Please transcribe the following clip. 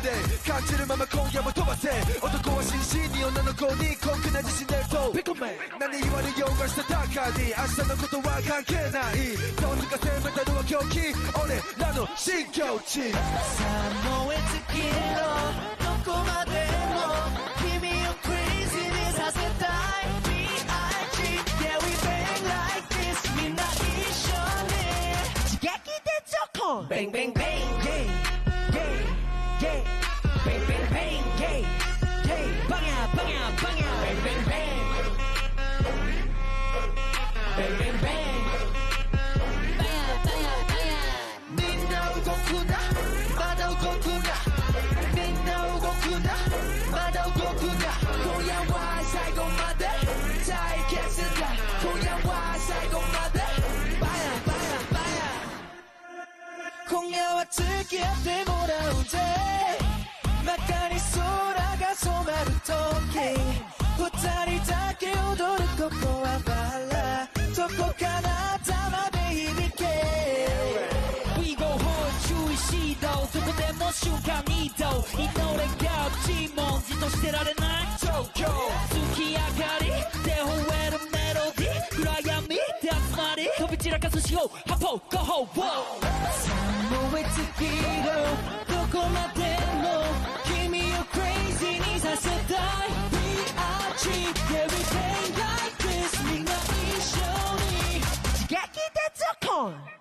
まで感じるまま今夜も飛ばせ。男は真摯に女の子に酷な自信でとピコメ何言われようがしたたかに明日のことは関係ない。どうにか攻めたのは狂気。俺らの新境地。さあ燃え尽きろ。どこまでも。君を crazy にさせたい。B.I.G. Yeah we bang like this みんな一緒に。刺激でチョコ Bang bang bang yeah. Bang, bang, bang, yeah. Yeah. Bang out, bang out, bang out. Bang, bang, bang. Bang, bang, bang. Bang out, bang out, bang out. 민나 go 마다 오고구나. 민나 오고구나, 마다 오고구나. 살고 마다 잘 캐스다. 고향와 살고 마다 봐야, 봐야, 봐야. 공야와 즐겨 들고 き合ってもらうぜ真に空が染まる時二人だけ踊るここはバラ。どこかな頭で響け。We go hard 注意しどそこでも瞬間移動祈れが自問じとしてられない。東京月明かりで吠えるメロディー暗闇で集まり。飛び散らかす四方八方五方 Wow 燃え尽きチョ